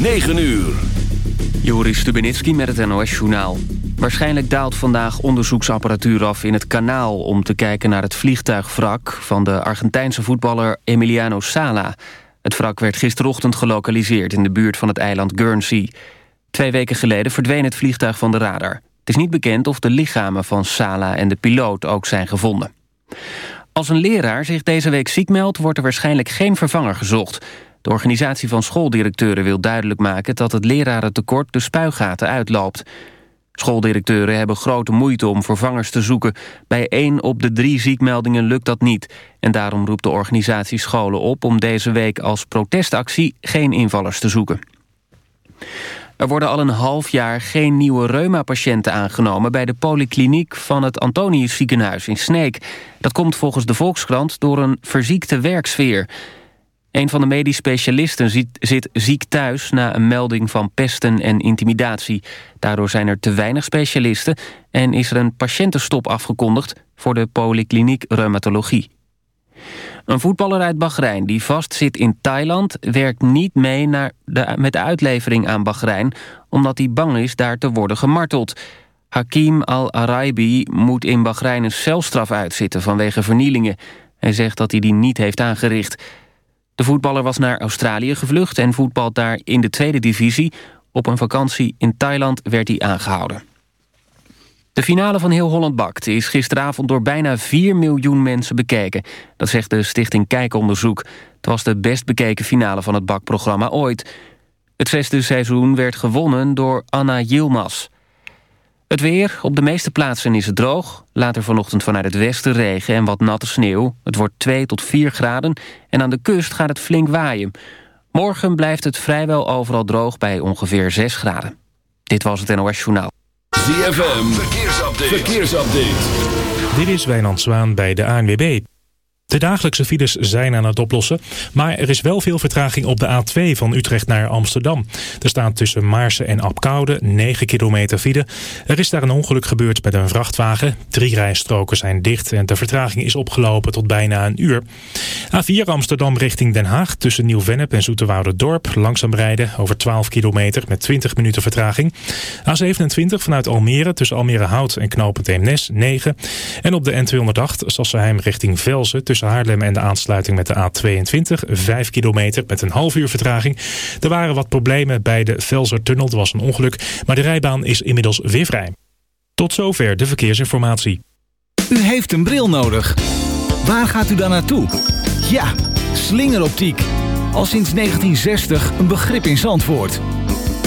9 uur. Joris Stubenitski met het NOS-journaal. Waarschijnlijk daalt vandaag onderzoeksapparatuur af in het kanaal... om te kijken naar het vliegtuigwrak van de Argentijnse voetballer Emiliano Sala. Het wrak werd gisterochtend gelokaliseerd in de buurt van het eiland Guernsey. Twee weken geleden verdween het vliegtuig van de radar. Het is niet bekend of de lichamen van Sala en de piloot ook zijn gevonden. Als een leraar zich deze week ziek meldt... wordt er waarschijnlijk geen vervanger gezocht... De organisatie van schooldirecteuren wil duidelijk maken... dat het lerarentekort de spuigaten uitloopt. Schooldirecteuren hebben grote moeite om vervangers te zoeken. Bij één op de drie ziekmeldingen lukt dat niet. En daarom roept de organisatie scholen op... om deze week als protestactie geen invallers te zoeken. Er worden al een half jaar geen nieuwe reuma-patiënten aangenomen... bij de polykliniek van het Antonius ziekenhuis in Sneek. Dat komt volgens de Volkskrant door een verziekte werksfeer... Een van de medisch specialisten zit, ziek thuis na een melding van pesten en intimidatie. Daardoor zijn er te weinig specialisten en is er een patiëntenstop afgekondigd voor de polykliniek reumatologie. Een voetballer uit Bahrein die vastzit in Thailand... werkt niet mee naar de, met de uitlevering aan Bahrein... omdat hij bang is daar te worden gemarteld. Hakim al-Araibi moet in Bahrein een celstraf uitzitten vanwege vernielingen. Hij zegt dat hij die niet heeft aangericht... De voetballer was naar Australië gevlucht en voetbalt daar in de tweede divisie. Op een vakantie in Thailand werd hij aangehouden. De finale van Heel Holland Bakt is gisteravond door bijna 4 miljoen mensen bekeken. Dat zegt de stichting Kijkonderzoek. Het was de best bekeken finale van het bakprogramma ooit. Het zesde seizoen werd gewonnen door Anna Yilmaz. Het weer. Op de meeste plaatsen is het droog. Later vanochtend vanuit het westen regen en wat natte sneeuw. Het wordt 2 tot 4 graden en aan de kust gaat het flink waaien. Morgen blijft het vrijwel overal droog bij ongeveer 6 graden. Dit was het NOS Journaal. ZFM. Verkeersupdate. Verkeersupdate. Dit is Wijnand Zwaan bij de ANWB. De dagelijkse files zijn aan het oplossen, maar er is wel veel vertraging op de A2 van Utrecht naar Amsterdam. Er staat tussen Maarsen en Apkoude 9 kilometer file. Er is daar een ongeluk gebeurd met een vrachtwagen. Drie rijstroken zijn dicht en de vertraging is opgelopen tot bijna een uur. A4 Amsterdam richting Den Haag tussen Nieuw-Vennep en Dorp langzaam rijden over 12 kilometer met 20 minuten vertraging. A27 vanuit Almere tussen Almere Hout en Knopend Eemnes 9. En op de N208 Sassenheim richting Velsen tussen tussen Haarlem en de aansluiting met de A22. 5 kilometer met een half uur vertraging. Er waren wat problemen bij de Velsertunnel. Er was een ongeluk, maar de rijbaan is inmiddels weer vrij. Tot zover de verkeersinformatie. U heeft een bril nodig. Waar gaat u dan naartoe? Ja, slingeroptiek. Al sinds 1960 een begrip in Zandvoort.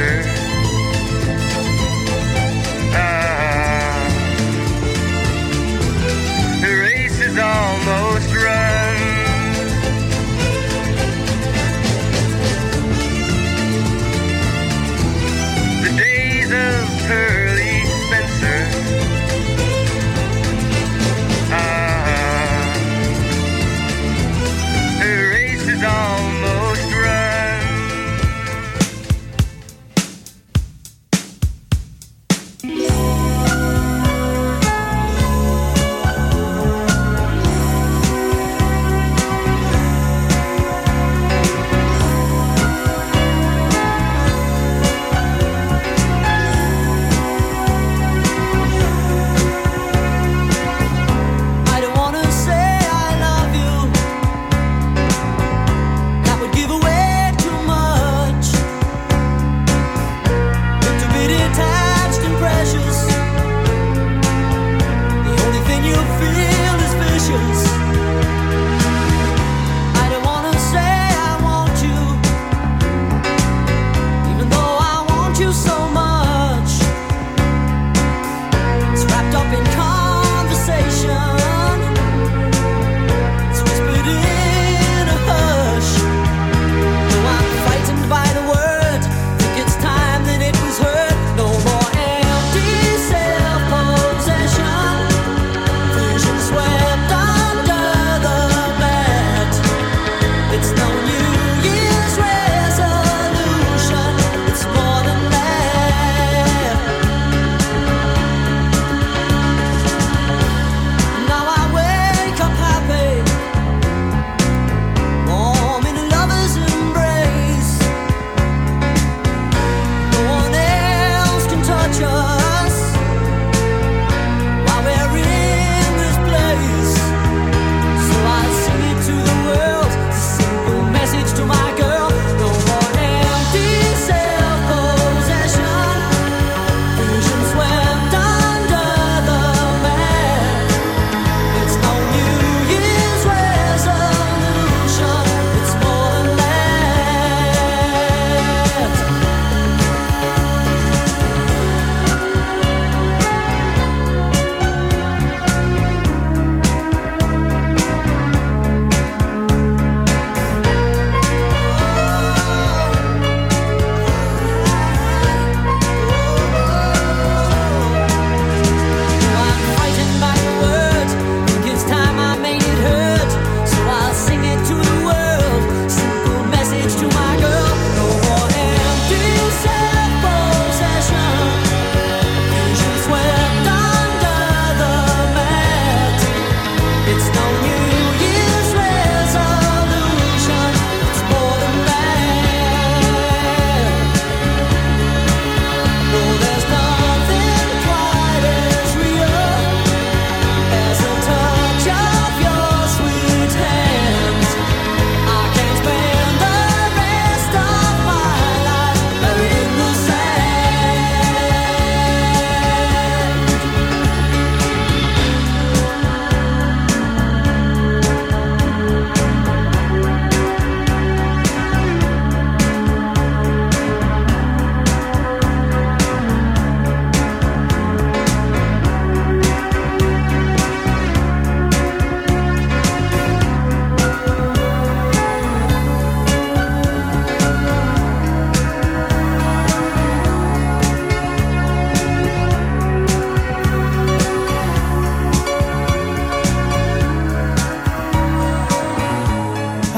Yeah.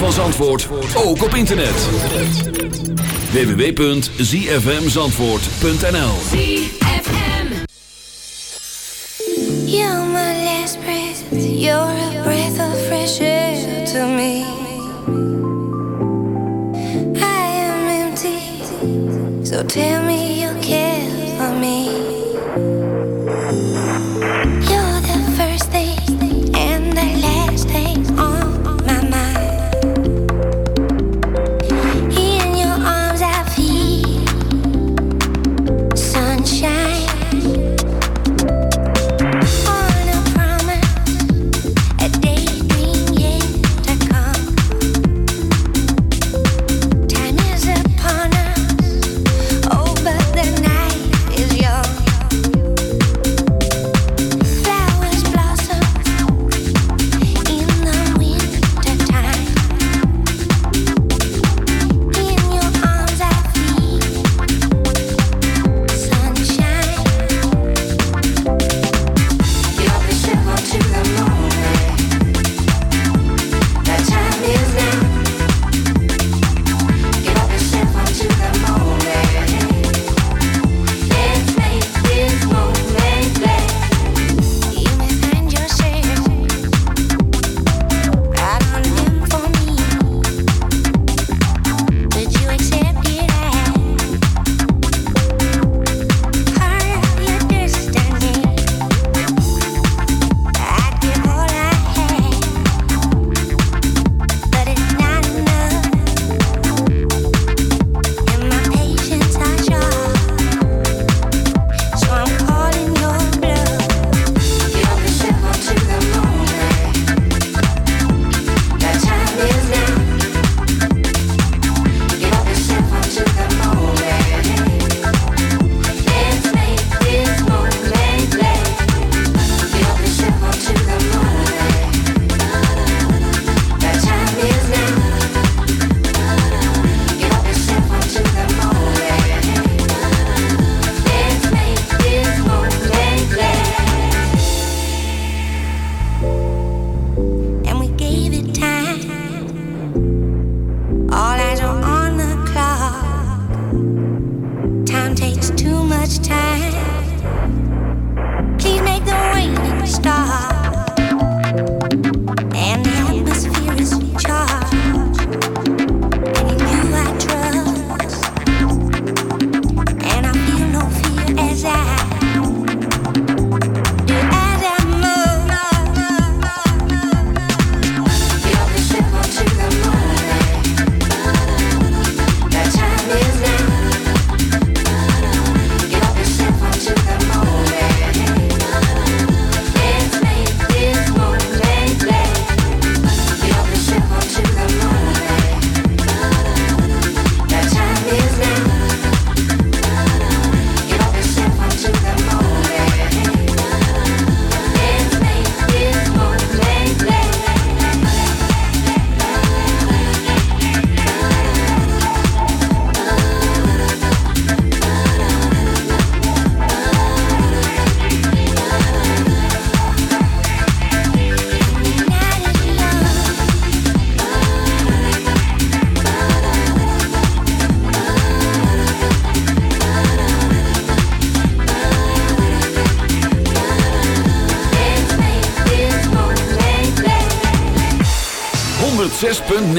van Zandvoort ook op internet. www.zfmzandvoort.nl You're my last breath, you're a breath of fresh air to me. I am empty, so tell me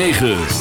9.